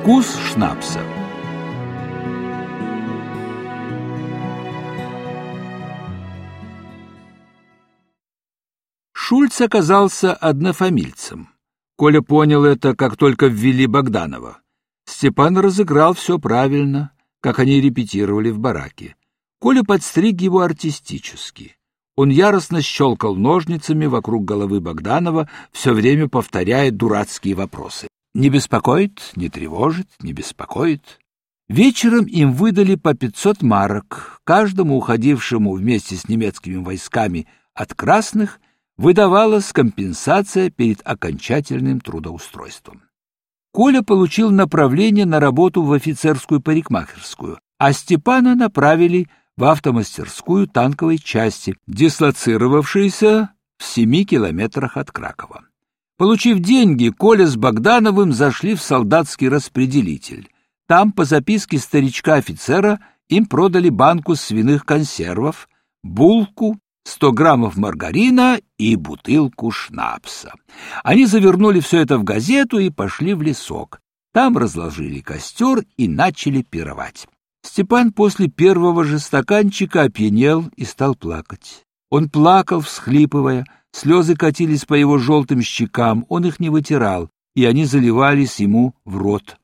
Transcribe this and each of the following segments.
Вкус шнапса. Шульц оказался однофамильцем. Коля понял это, как только ввели Богданова. Степан разыграл все правильно, как они репетировали в бараке. Коля подстриг его артистически. Он яростно щелкал ножницами вокруг головы Богданова, все время повторяя дурацкие вопросы. Не беспокоит, не тревожит, не беспокоит. Вечером им выдали по 500 марок. Каждому уходившему вместе с немецкими войсками от красных выдавалась компенсация перед окончательным трудоустройством. Коля получил направление на работу в офицерскую парикмахерскую, а Степана направили в автомастерскую танковой части, дислоцировавшейся в семи километрах от Кракова. Получив деньги, Коля с Богдановым зашли в солдатский распределитель. Там, по записке старичка-офицера, им продали банку свиных консервов, булку, 100 граммов маргарина и бутылку шнапса. Они завернули все это в газету и пошли в лесок. Там разложили костер и начали пировать. Степан после первого же стаканчика опьянел и стал плакать. Он плакал, всхлипывая, Слезы катились по его желтым щекам, он их не вытирал, и они заливались ему в рот.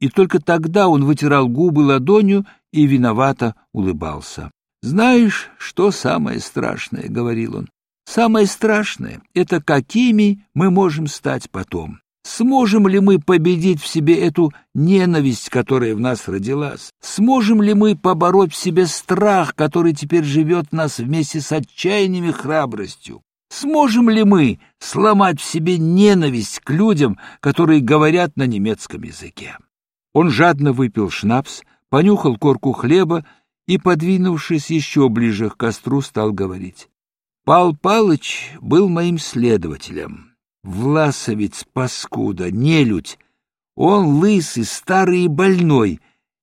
И только тогда он вытирал губы ладонью и виновато улыбался. «Знаешь, что самое страшное?» — говорил он. «Самое страшное — это какими мы можем стать потом. Сможем ли мы победить в себе эту ненависть, которая в нас родилась? Сможем ли мы побороть в себе страх, который теперь живет в нас вместе с отчаянием и храбростью? Сможем ли мы сломать в себе ненависть к людям, которые говорят на немецком языке? Он жадно выпил шнапс, понюхал корку хлеба и, подвинувшись еще ближе к костру, стал говорить. Пал Палыч был моим следователем. Власовец, паскуда, нелюдь. Он лысый, старый и больной,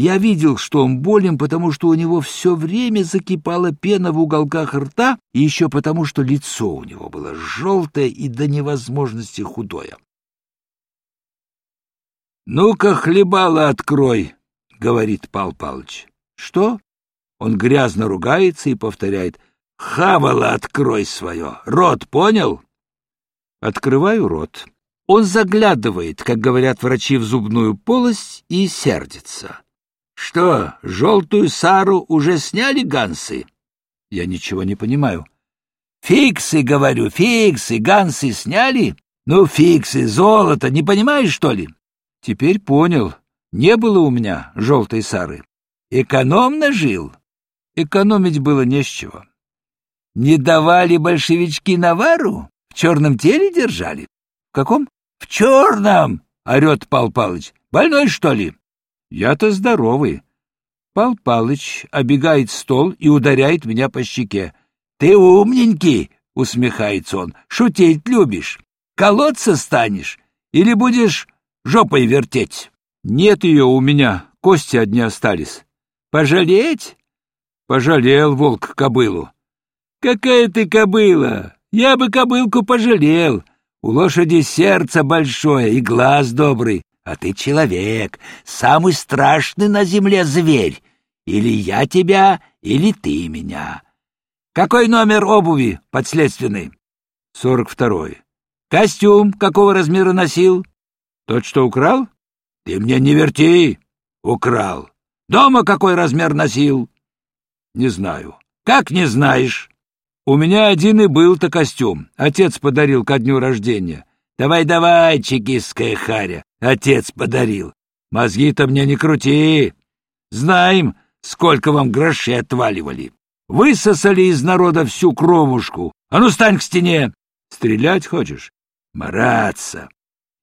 я видел, что он болен, потому что у него все время закипала пена в уголках рта, и еще потому, что лицо у него было желтое и до невозможности худое. «Ну-ка, хлебало открой», — говорит Пал Палыч. «Что?» Он грязно ругается и повторяет. «Хавало открой свое! Рот понял?» Открываю рот. Он заглядывает, как говорят врачи, в зубную полость и сердится. Что, желтую Сару уже сняли гансы? Я ничего не понимаю. Фиксы, говорю, фиксы, гансы сняли? Ну, фиксы, золото, не понимаешь, что ли? Теперь понял. Не было у меня желтой Сары. Экономно жил. Экономить было не с чего. Не давали большевички навару? В черном теле держали? В каком? В черном! орет Пал Палыч. Больной, что ли? Я-то здоровый. Пал Палыч обегает стол и ударяет меня по щеке. Ты умненький, усмехается он. Шутить любишь. Колоться станешь или будешь жопой вертеть? Нет ее у меня, кости одни остались. Пожалеть? Пожалел волк кобылу. Какая ты кобыла? Я бы кобылку пожалел. У лошади сердце большое и глаз добрый. А ты человек, самый страшный на земле зверь. Или я тебя, или ты меня. Какой номер обуви подследственный? Сорок второй. Костюм какого размера носил? Тот, что украл? Ты мне не верти. Украл. Дома какой размер носил? Не знаю. Как не знаешь? У меня один и был-то костюм. Отец подарил ко дню рождения. Давай-давай, чекистская харя. Отец подарил. Мозги-то мне не крути. Знаем, сколько вам грошей отваливали. Высосали из народа всю кровушку. А ну, стань к стене. Стрелять хочешь? Мараться.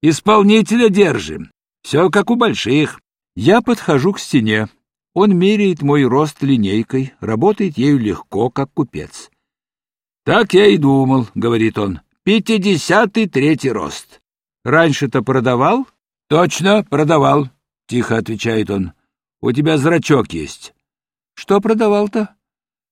Исполнителя держим. Все как у больших. Я подхожу к стене. Он меряет мой рост линейкой, работает ею легко, как купец. «Так я и думал», — говорит он, — «пятидесятый третий рост. Раньше-то продавал?» Точно, продавал, тихо отвечает он. У тебя зрачок есть. Что продавал-то?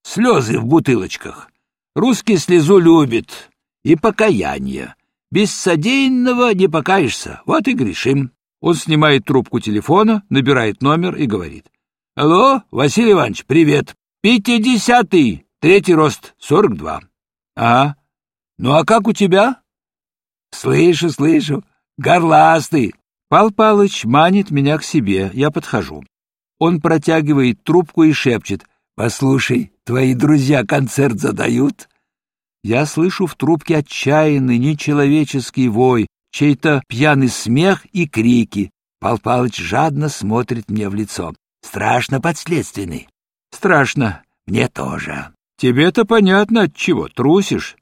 Слезы в бутылочках. Русский слезу любит. И покаяние. Без содеянного не покаешься. Вот и грешим. Он снимает трубку телефона, набирает номер и говорит. «Алло, Василий Иванович, привет. Пятидесятый, третий рост, сорок два». «Ага. Ну а как у тебя?» «Слышу, слышу. Горластый». Пал Палыч манит меня к себе, я подхожу. Он протягивает трубку и шепчет. «Послушай, твои друзья концерт задают?» Я слышу в трубке отчаянный, нечеловеческий вой, чей-то пьяный смех и крики. Пал Палыч жадно смотрит мне в лицо. Страшно подследственный. Страшно. Мне тоже. Тебе-то понятно, от чего трусишь.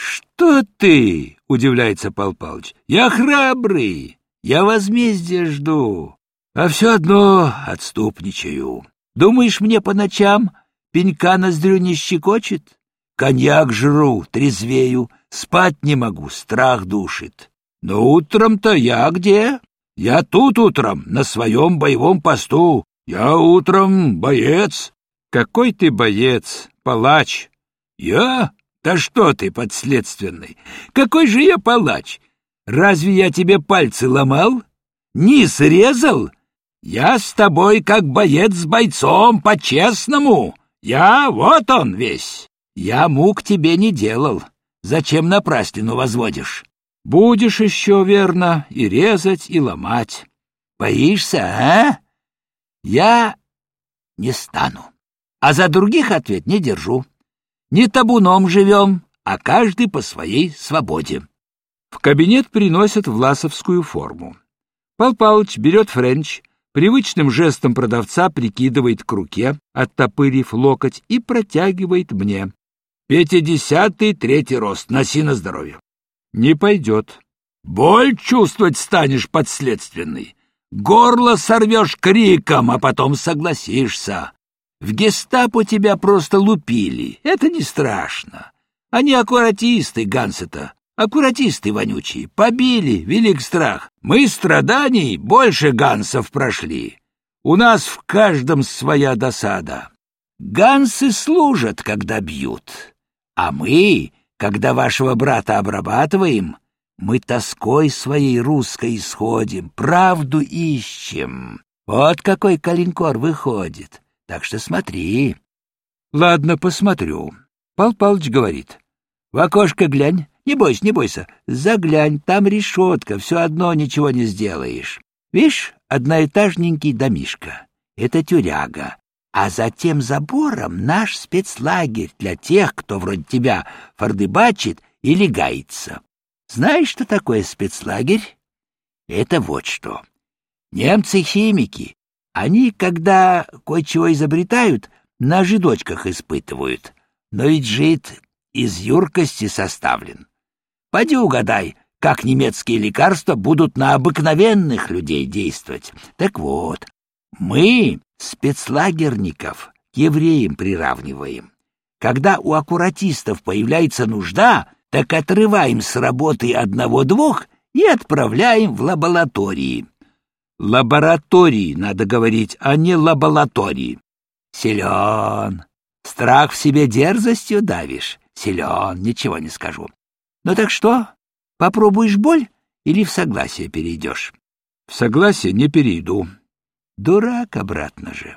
Что ты? Удивляется Пал Палыч. Я храбрый. Я возмездия жду. А все одно отступничаю. Думаешь, мне по ночам пенька ноздрю не щекочет? Коньяк жру, трезвею, спать не могу, страх душит. Но утром-то я где? Я тут утром, на своем боевом посту. Я утром боец. Какой ты боец, палач? Я? Да что ты, подследственный? Какой же я палач? Разве я тебе пальцы ломал? Низ резал? Я с тобой как боец с бойцом, по-честному. Я вот он весь. Я мук тебе не делал. Зачем напраслину возводишь? Будешь еще, верно, и резать, и ломать. Боишься, а? Я не стану. А за других ответ не держу. Не табуном живем, а каждый по своей свободе. В кабинет приносят власовскую форму. Пал Палыч берет френч, привычным жестом продавца прикидывает к руке, оттопырив локоть, и протягивает мне. Пятидесятый третий рост. Носи на здоровье. Не пойдет. Боль чувствовать станешь подследственный. Горло сорвешь криком, а потом согласишься. В гестапо тебя просто лупили. Это не страшно. Они аккуратисты, Гансета. Аккуратисты вонючие. Побили, велик страх. Мы страданий больше гансов прошли. У нас в каждом своя досада. Гансы служат, когда бьют. А мы, когда вашего брата обрабатываем, мы тоской своей русской исходим, правду ищем. Вот какой калинкор выходит. Так что смотри. Ладно, посмотрю. Пал Палыч говорит. В окошко глянь. Не бойся, не бойся. Заглянь, там решетка, все одно ничего не сделаешь. Видишь, одноэтажненький домишка. Это тюряга. А за тем забором наш спецлагерь для тех, кто вроде тебя фордыбачит или гается. Знаешь, что такое спецлагерь? Это вот что. Немцы-химики, они, когда кое-чего изобретают, на жидочках испытывают. Но ведь жид из юркости составлен. Пойди угадай, как немецкие лекарства будут на обыкновенных людей действовать. Так вот, мы спецлагерников к евреям приравниваем. Когда у аккуратистов появляется нужда, так отрываем с работы одного-двух и отправляем в лаборатории. Лаборатории, надо говорить, а не лаборатории. Силен. Страх в себе дерзостью давишь. Силен, ничего не скажу. Ну так что, попробуешь боль или в согласие перейдешь? В согласие не перейду. Дурак обратно же.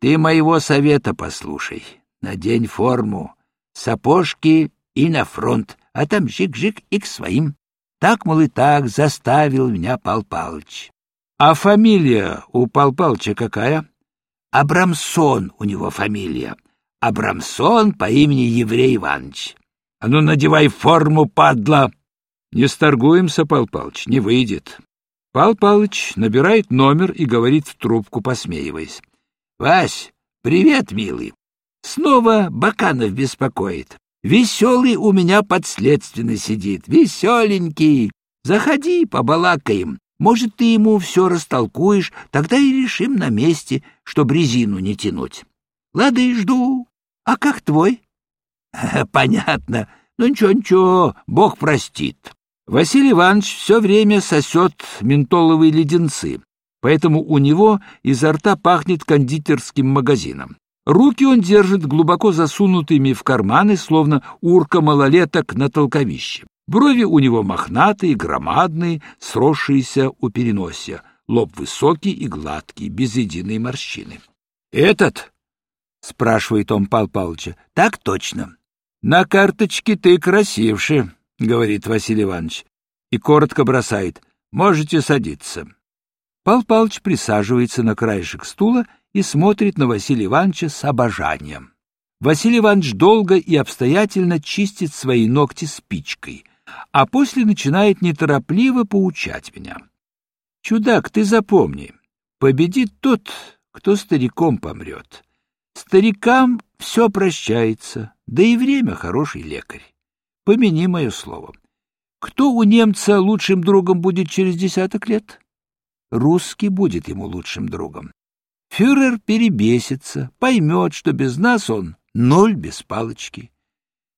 Ты моего совета послушай. Надень форму, сапожки и на фронт, а там жик-жик и к своим. Так, мол, и так заставил меня Пал Палыч. А фамилия у Пал Палыча какая? Абрамсон у него фамилия. Абрамсон по имени Еврей Иванович. А ну, надевай форму, падла! Не сторгуемся, Пал Палыч, не выйдет. Пал Палыч набирает номер и говорит в трубку, посмеиваясь. — Вась, привет, милый. Снова Баканов беспокоит. Веселый у меня подследственно сидит, веселенький. Заходи, побалакаем. Может, ты ему все растолкуешь, тогда и решим на месте, чтоб резину не тянуть. Лады, жду. А как твой? — Понятно. Ну ничего-ничего, Бог простит. Василий Иванович все время сосет ментоловые леденцы, поэтому у него изо рта пахнет кондитерским магазином. Руки он держит глубоко засунутыми в карманы, словно урка малолеток на толковище. Брови у него мохнатые, громадные, сросшиеся у переносия, лоб высокий и гладкий, без единой морщины. — Этот? — спрашивает он Пал Палыча. — Так точно. — На карточке ты красивше, — говорит Василий Иванович, и коротко бросает. — Можете садиться. Пал Палыч присаживается на краешек стула и смотрит на Василия Ивановича с обожанием. Василий Иванович долго и обстоятельно чистит свои ногти спичкой, а после начинает неторопливо поучать меня. «Чудак, ты запомни, победит тот, кто стариком помрет. Старикам все прощается, да и время хороший лекарь. Помяни мое слово. Кто у немца лучшим другом будет через десяток лет? Русский будет ему лучшим другом. Фюрер перебесится, поймет, что без нас он ноль без палочки.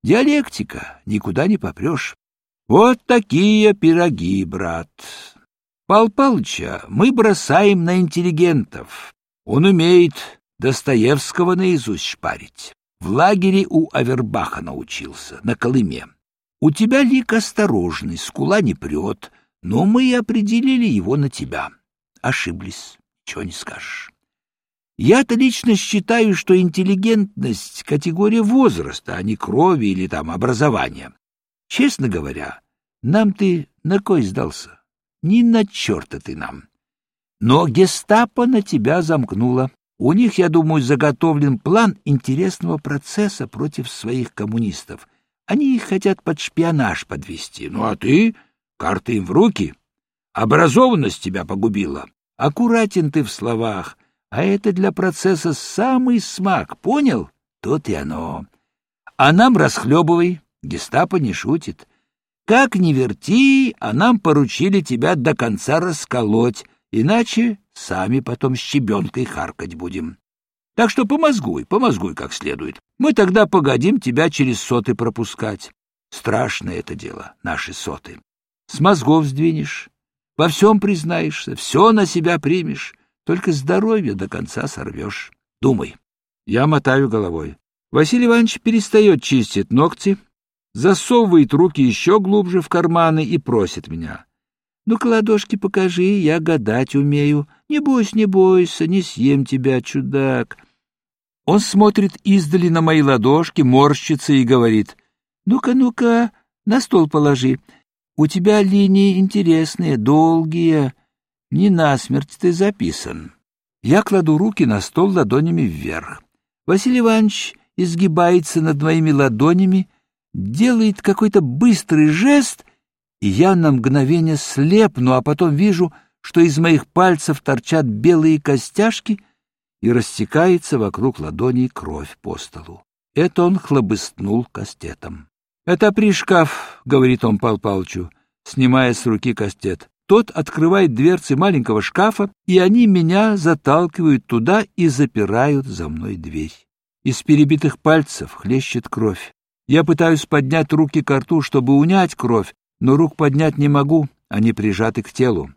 Диалектика, никуда не попрешь. Вот такие пироги, брат. Пал Палыча мы бросаем на интеллигентов. Он умеет Достоевского наизусть шпарить. В лагере у Авербаха научился, на Колыме. У тебя лик осторожный, скула не прет, но мы и определили его на тебя. Ошиблись, ничего не скажешь. Я-то лично считаю, что интеллигентность — категория возраста, а не крови или там образования. Честно говоря, нам ты на кой сдался? Ни на черта ты нам. Но гестапо на тебя замкнуло. У них, я думаю, заготовлен план интересного процесса против своих коммунистов. Они их хотят под шпионаж подвести. Ну а ты? Карты им в руки. Образованность тебя погубила. Аккуратен ты в словах — а это для процесса самый смак, понял? Тут и оно. А нам расхлебывай, гестапо не шутит. Как ни верти, а нам поручили тебя до конца расколоть, иначе сами потом щебенкой харкать будем. Так что помозгуй, помозгуй как следует. Мы тогда погодим тебя через соты пропускать. Страшное это дело, наши соты. С мозгов сдвинешь, во всем признаешься, все на себя примешь. Только здоровье до конца сорвешь. Думай. Я мотаю головой. Василий Иванович перестает чистить ногти, засовывает руки еще глубже в карманы и просит меня. Ну-ка, ладошки покажи, я гадать умею. Не бойся, не бойся, не съем тебя, чудак. Он смотрит издали на мои ладошки, морщится и говорит. Ну-ка, ну-ка, на стол положи. У тебя линии интересные, долгие. Не насмерть ты записан. Я кладу руки на стол ладонями вверх. Василий Иванович изгибается над моими ладонями, делает какой-то быстрый жест, и я на мгновение слепну, а потом вижу, что из моих пальцев торчат белые костяшки и растекается вокруг ладоней кровь по столу. Это он хлобыстнул кастетом. — Это при шкаф, — говорит он Пал Палчу, снимая с руки кастет. Тот открывает дверцы маленького шкафа, и они меня заталкивают туда и запирают за мной дверь. Из перебитых пальцев хлещет кровь. Я пытаюсь поднять руки к рту, чтобы унять кровь, но рук поднять не могу, они прижаты к телу.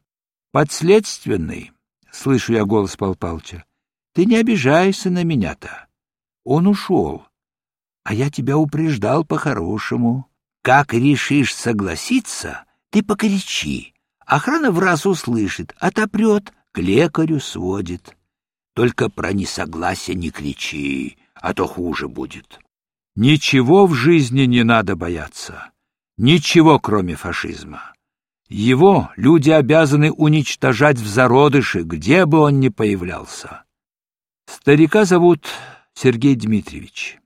«Подследственный», — слышу я голос Пал Палча, — «ты не обижайся на меня-то. Он ушел, а я тебя упреждал по-хорошему. Как решишь согласиться, ты покричи, Охрана в раз услышит, отопрет, к лекарю сводит. Только про несогласие не кричи, а то хуже будет. Ничего в жизни не надо бояться. Ничего, кроме фашизма. Его люди обязаны уничтожать в зародыше, где бы он ни появлялся. Старика зовут Сергей Дмитриевич.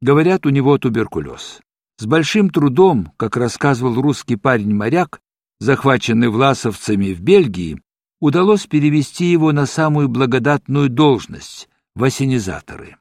Говорят, у него туберкулез. С большим трудом, как рассказывал русский парень-моряк, захваченный власовцами в Бельгии, удалось перевести его на самую благодатную должность — в осенизаторы.